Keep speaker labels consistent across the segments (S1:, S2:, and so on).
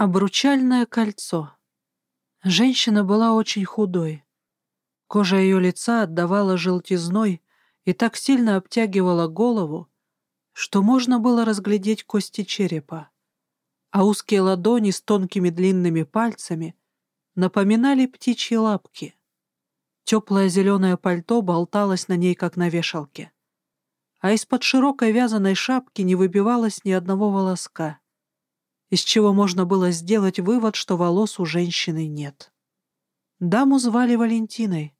S1: Обручальное кольцо. Женщина была очень худой. Кожа ее лица отдавала желтизной и так сильно обтягивала голову, что можно было разглядеть кости черепа, а узкие ладони с тонкими длинными пальцами напоминали птичьи лапки. Теплое зеленое пальто болталось на ней, как на вешалке, а из-под широкой вязаной шапки не выбивалось ни одного волоска из чего можно было сделать вывод, что волос у женщины нет. Даму звали Валентиной.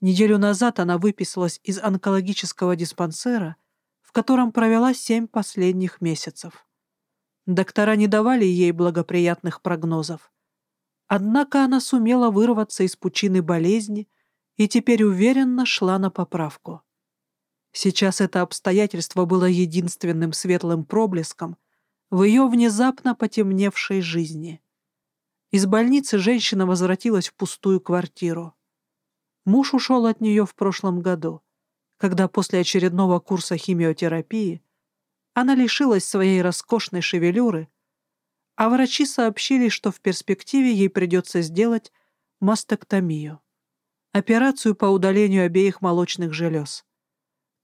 S1: Неделю назад она выписалась из онкологического диспансера, в котором провела семь последних месяцев. Доктора не давали ей благоприятных прогнозов. Однако она сумела вырваться из пучины болезни и теперь уверенно шла на поправку. Сейчас это обстоятельство было единственным светлым проблеском, в ее внезапно потемневшей жизни. Из больницы женщина возвратилась в пустую квартиру. Муж ушел от нее в прошлом году, когда после очередного курса химиотерапии она лишилась своей роскошной шевелюры, а врачи сообщили, что в перспективе ей придется сделать мастектомию, операцию по удалению обеих молочных желез,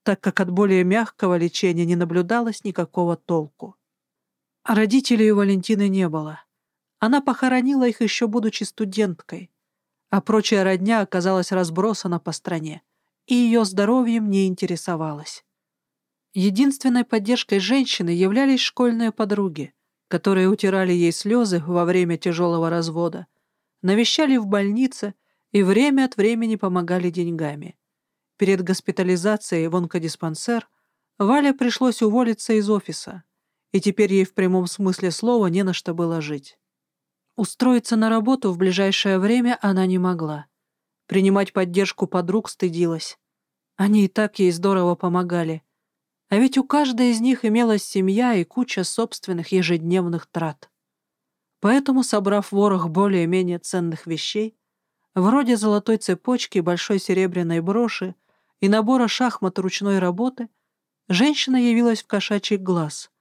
S1: так как от более мягкого лечения не наблюдалось никакого толку. Родителей у Валентины не было. Она похоронила их еще будучи студенткой, а прочая родня оказалась разбросана по стране, и ее здоровьем не интересовалась. Единственной поддержкой женщины являлись школьные подруги, которые утирали ей слезы во время тяжелого развода, навещали в больнице и время от времени помогали деньгами. Перед госпитализацией в онкодиспансер Вале пришлось уволиться из офиса — и теперь ей в прямом смысле слова не на что было жить. Устроиться на работу в ближайшее время она не могла. Принимать поддержку подруг стыдилась. Они и так ей здорово помогали. А ведь у каждой из них имелась семья и куча собственных ежедневных трат. Поэтому, собрав ворох более-менее ценных вещей, вроде золотой цепочки, большой серебряной броши и набора шахмат ручной работы, женщина явилась в кошачий глаз —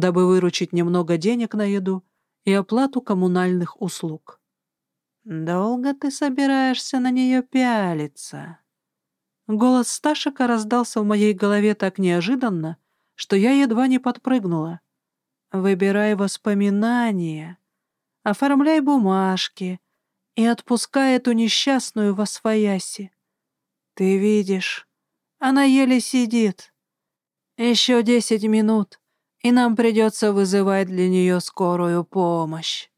S1: дабы выручить немного денег на еду и оплату коммунальных услуг. «Долго ты собираешься на нее пялиться?» Голос Сташика раздался в моей голове так неожиданно, что я едва не подпрыгнула. «Выбирай воспоминания, оформляй бумажки и отпускай эту несчастную во свояси. Ты видишь, она еле сидит. Еще десять минут, и нам придется вызывать для нее скорую помощь.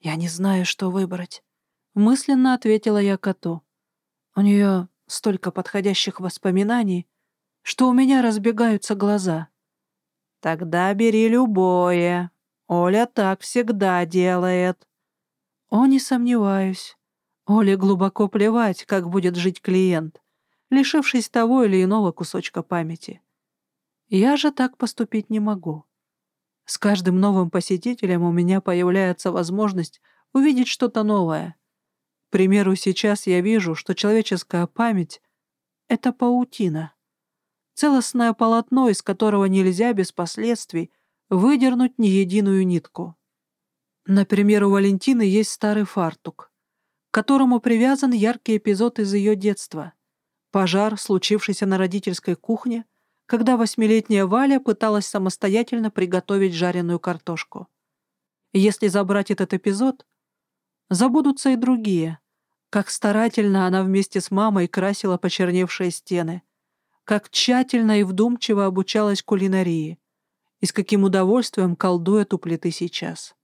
S1: Я не знаю, что выбрать. Мысленно ответила я коту. У нее столько подходящих воспоминаний, что у меня разбегаются глаза. Тогда бери любое. Оля так всегда делает. О, не сомневаюсь. Оле глубоко плевать, как будет жить клиент, лишившись того или иного кусочка памяти. Я же так поступить не могу. С каждым новым посетителем у меня появляется возможность увидеть что-то новое. К примеру, сейчас я вижу, что человеческая память — это паутина. Целостное полотно, из которого нельзя без последствий выдернуть ни единую нитку. Например, у Валентины есть старый фартук, к которому привязан яркий эпизод из ее детства. Пожар, случившийся на родительской кухне — когда восьмилетняя Валя пыталась самостоятельно приготовить жареную картошку. Если забрать этот эпизод, забудутся и другие. Как старательно она вместе с мамой красила почерневшие стены, как тщательно и вдумчиво обучалась кулинарии, и с каким удовольствием колдует у плиты сейчас.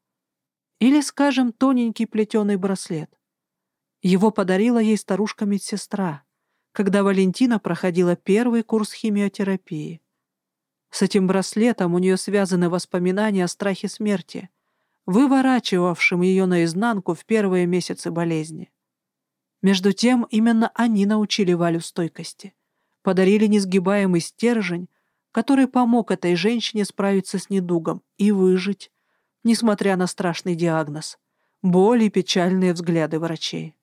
S1: Или, скажем, тоненький плетеный браслет. Его подарила ей старушка-медсестра — когда Валентина проходила первый курс химиотерапии. С этим браслетом у нее связаны воспоминания о страхе смерти, выворачивавшем ее наизнанку в первые месяцы болезни. Между тем, именно они научили Валю стойкости, подарили несгибаемый стержень, который помог этой женщине справиться с недугом и выжить, несмотря на страшный диагноз, боль и печальные взгляды врачей.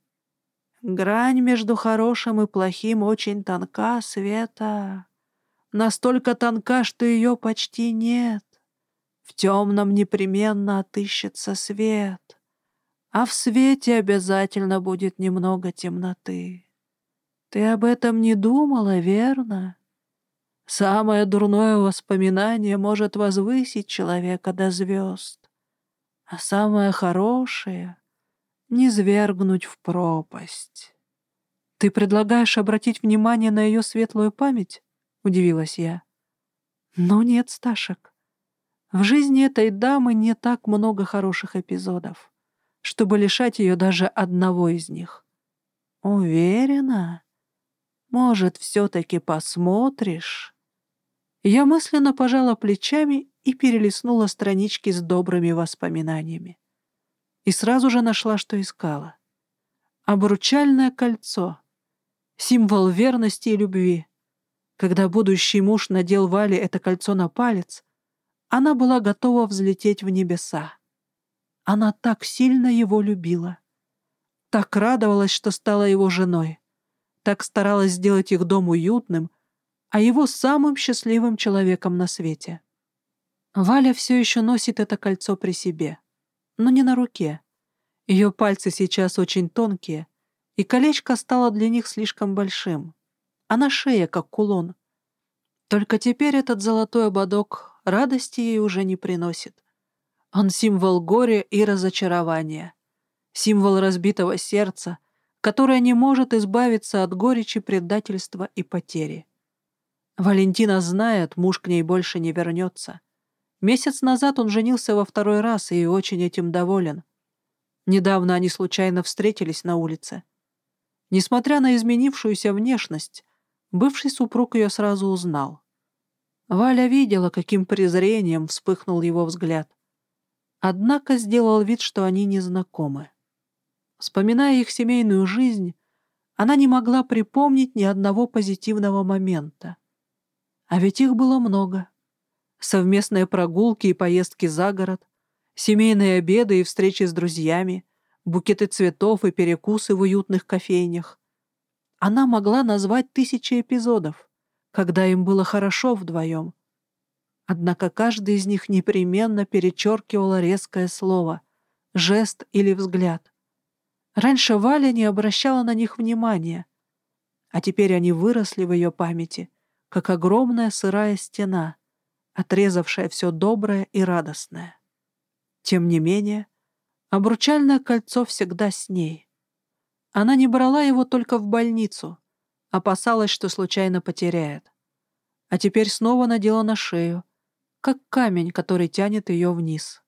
S1: Грань между хорошим и плохим очень тонка, Света. Настолько тонка, что ее почти нет. В темном непременно отыщется свет, а в свете обязательно будет немного темноты. Ты об этом не думала, верно? Самое дурное воспоминание может возвысить человека до звезд, а самое хорошее — низвергнуть в пропасть. «Ты предлагаешь обратить внимание на ее светлую память?» — удивилась я. «Ну нет, Сташек. В жизни этой дамы не так много хороших эпизодов, чтобы лишать ее даже одного из них. Уверена? Может, все-таки посмотришь?» Я мысленно пожала плечами и перелистнула странички с добрыми воспоминаниями. И сразу же нашла, что искала. Обручальное кольцо. Символ верности и любви. Когда будущий муж надел Вале это кольцо на палец, она была готова взлететь в небеса. Она так сильно его любила. Так радовалась, что стала его женой. Так старалась сделать их дом уютным — а его самым счастливым человеком на свете. Валя все еще носит это кольцо при себе, но не на руке. Ее пальцы сейчас очень тонкие, и колечко стало для них слишком большим, а на шее как кулон. Только теперь этот золотой ободок радости ей уже не приносит. Он символ горя и разочарования, символ разбитого сердца, которое не может избавиться от горечи предательства и потери. Валентина знает, муж к ней больше не вернется. Месяц назад он женился во второй раз и очень этим доволен. Недавно они случайно встретились на улице. Несмотря на изменившуюся внешность, бывший супруг ее сразу узнал. Валя видела, каким презрением вспыхнул его взгляд. Однако сделал вид, что они не знакомы. Вспоминая их семейную жизнь, она не могла припомнить ни одного позитивного момента. А ведь их было много. Совместные прогулки и поездки за город, семейные обеды и встречи с друзьями, букеты цветов и перекусы в уютных кофейнях. Она могла назвать тысячи эпизодов, когда им было хорошо вдвоем. Однако каждый из них непременно перечеркивало резкое слово, жест или взгляд. Раньше Валя не обращала на них внимания, а теперь они выросли в ее памяти — как огромная сырая стена, отрезавшая все доброе и радостное. Тем не менее, обручальное кольцо всегда с ней. Она не брала его только в больницу, опасалась, что случайно потеряет. А теперь снова надела на шею, как камень, который тянет ее вниз.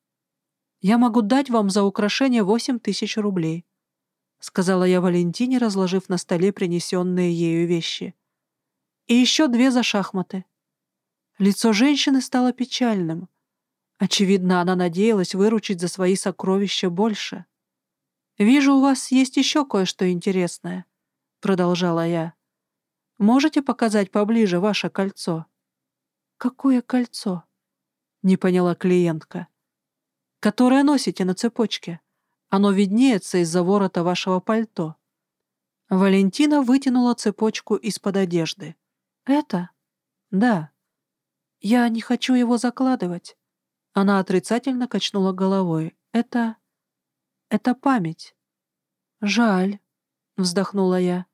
S1: «Я могу дать вам за украшение восемь тысяч рублей», — сказала я Валентине, разложив на столе принесенные ею вещи и еще две за шахматы. Лицо женщины стало печальным. Очевидно, она надеялась выручить за свои сокровища больше. «Вижу, у вас есть еще кое-что интересное», — продолжала я. «Можете показать поближе ваше кольцо?» «Какое кольцо?» — не поняла клиентка. «Которое носите на цепочке. Оно виднеется из-за ворота вашего пальто». Валентина вытянула цепочку из-под одежды. «Это?» «Да». «Я не хочу его закладывать». Она отрицательно качнула головой. «Это... это память». «Жаль», — вздохнула я.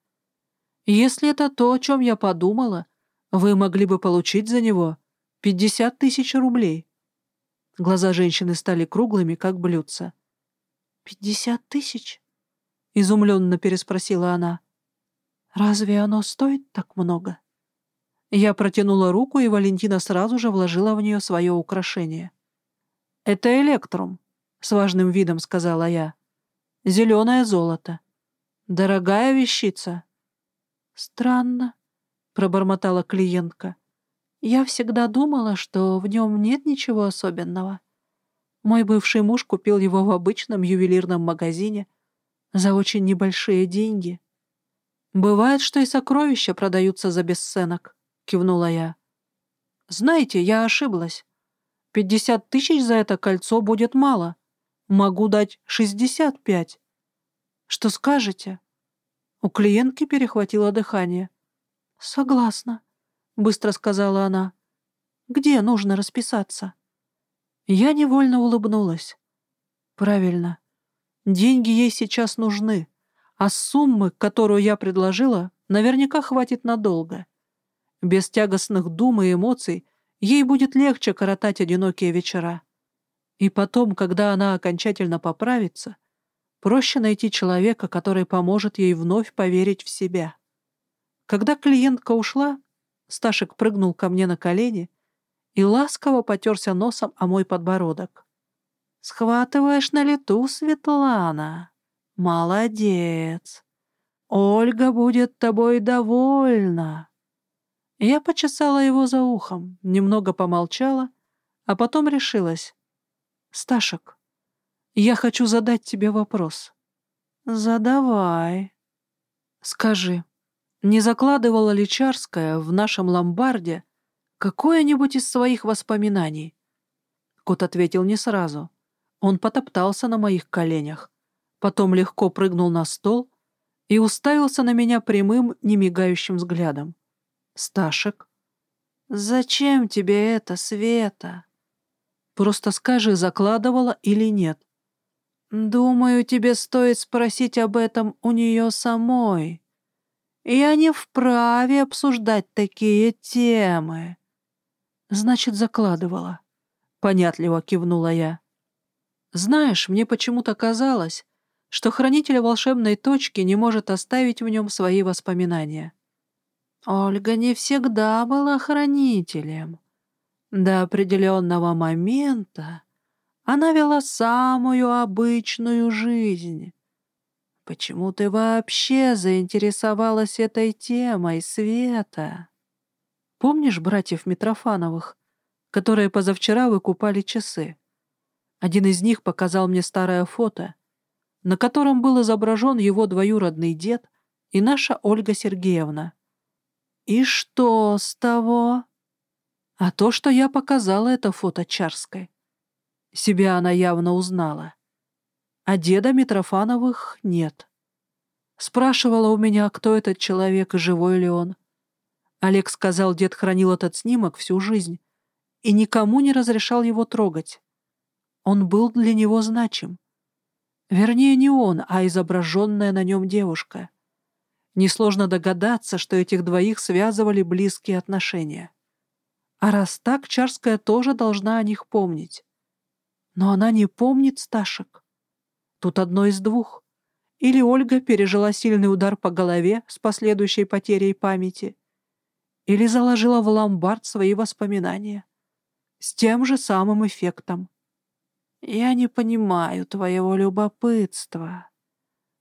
S1: «Если это то, о чем я подумала, вы могли бы получить за него пятьдесят тысяч рублей». Глаза женщины стали круглыми, как блюдца. «Пятьдесят тысяч?» — изумленно переспросила она. «Разве оно стоит так много?» Я протянула руку, и Валентина сразу же вложила в нее свое украшение. «Это электрум», — с важным видом сказала я. «Зеленое золото. Дорогая вещица». «Странно», — пробормотала клиентка. «Я всегда думала, что в нем нет ничего особенного. Мой бывший муж купил его в обычном ювелирном магазине за очень небольшие деньги. Бывает, что и сокровища продаются за бесценок кивнула я. «Знаете, я ошиблась. Пятьдесят тысяч за это кольцо будет мало. Могу дать шестьдесят пять. Что скажете?» У клиентки перехватило дыхание. «Согласна», — быстро сказала она. «Где нужно расписаться?» Я невольно улыбнулась. Правильно. Деньги ей сейчас нужны, а суммы, которую я предложила, наверняка хватит надолго. Без тягостных дум и эмоций ей будет легче коротать одинокие вечера. И потом, когда она окончательно поправится, проще найти человека, который поможет ей вновь поверить в себя. Когда клиентка ушла, Сташек прыгнул ко мне на колени и ласково потерся носом о мой подбородок. «Схватываешь на лету, Светлана. Молодец. Ольга будет тобой довольна». Я почесала его за ухом, немного помолчала, а потом решилась. «Сташек, я хочу задать тебе вопрос». «Задавай». «Скажи, не закладывала ли Чарская в нашем ломбарде какое-нибудь из своих воспоминаний? Кот ответил не сразу. Он потоптался на моих коленях, потом легко прыгнул на стол и уставился на меня прямым, немигающим взглядом. «Сташек?» «Зачем тебе это, Света?» «Просто скажи, закладывала или нет?» «Думаю, тебе стоит спросить об этом у нее самой. Я не вправе обсуждать такие темы». «Значит, закладывала», — понятливо кивнула я. «Знаешь, мне почему-то казалось, что хранитель волшебной точки не может оставить в нем свои воспоминания». Ольга не всегда была хранителем. До определенного момента она вела самую обычную жизнь. Почему ты вообще заинтересовалась этой темой, Света? Помнишь братьев Митрофановых, которые позавчера выкупали часы? Один из них показал мне старое фото, на котором был изображен его двоюродный дед и наша Ольга Сергеевна. И что с того? А то, что я показала это фото Чарской. Себя она явно узнала. А деда Митрофановых нет. Спрашивала у меня, кто этот человек и живой ли он. Олег сказал, дед хранил этот снимок всю жизнь и никому не разрешал его трогать. Он был для него значим. Вернее, не он, а изображенная на нем девушка. Несложно догадаться, что этих двоих связывали близкие отношения. А раз так, Чарская тоже должна о них помнить. Но она не помнит Сташек. Тут одно из двух. Или Ольга пережила сильный удар по голове с последующей потерей памяти, или заложила в ломбард свои воспоминания. С тем же самым эффектом. Я не понимаю твоего любопытства.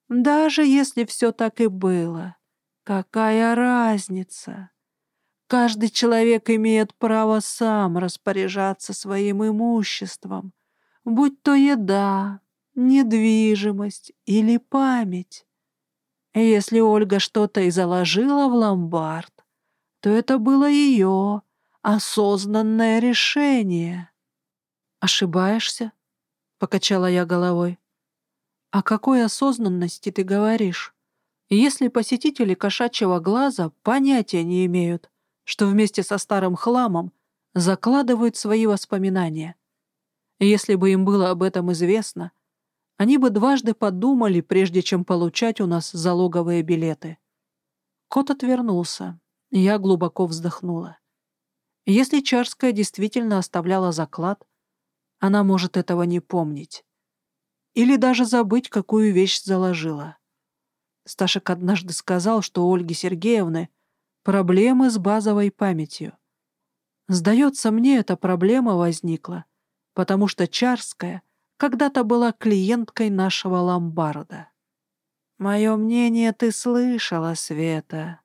S1: Даже если все так и было, какая разница? Каждый человек имеет право сам распоряжаться своим имуществом, будь то еда, недвижимость или память. Если Ольга что-то и заложила в ломбард, то это было ее осознанное решение. «Ошибаешься?» — покачала я головой. «О какой осознанности ты говоришь? Если посетители кошачьего глаза понятия не имеют, что вместе со старым хламом закладывают свои воспоминания. Если бы им было об этом известно, они бы дважды подумали, прежде чем получать у нас залоговые билеты. Кот отвернулся, я глубоко вздохнула. Если Чарская действительно оставляла заклад, она может этого не помнить. Или даже забыть, какую вещь заложила. Сташек однажды сказал, что у Ольги Сергеевны проблемы с базовой памятью. Сдается мне, эта проблема возникла, потому что Чарская когда-то была клиенткой нашего ломбарда. «Мое мнение ты слышала, Света»,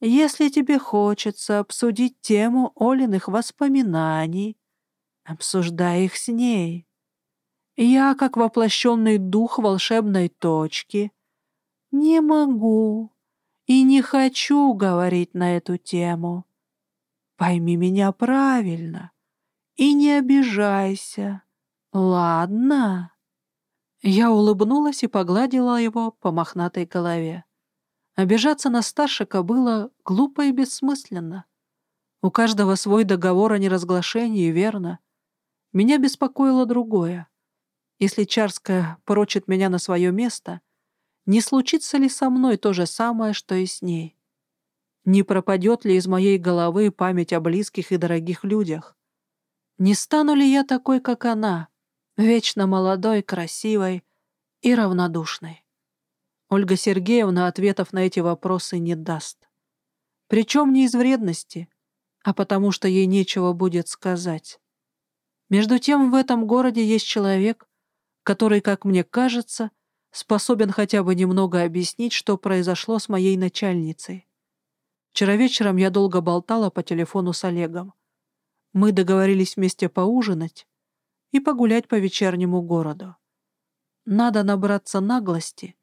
S1: если тебе хочется обсудить тему Олиных воспоминаний, обсуждай их с ней. Я, как воплощенный дух волшебной точки, не могу и не хочу говорить на эту тему. Пойми меня правильно и не обижайся, ладно?» Я улыбнулась и погладила его по мохнатой голове. Обижаться на Сташика было глупо и бессмысленно. У каждого свой договор о неразглашении, верно? Меня беспокоило другое. Если Чарская порочит меня на свое место, не случится ли со мной то же самое, что и с ней? Не пропадет ли из моей головы память о близких и дорогих людях? Не стану ли я такой, как она, вечно молодой, красивой и равнодушной? Ольга Сергеевна ответов на эти вопросы не даст. Причем не из вредности, а потому что ей нечего будет сказать. Между тем в этом городе есть человек, который, как мне кажется, способен хотя бы немного объяснить, что произошло с моей начальницей. Вчера вечером я долго болтала по телефону с Олегом. Мы договорились вместе поужинать и погулять по вечернему городу. Надо набраться наглости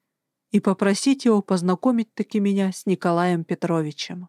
S1: и попросить его познакомить таки меня с Николаем Петровичем.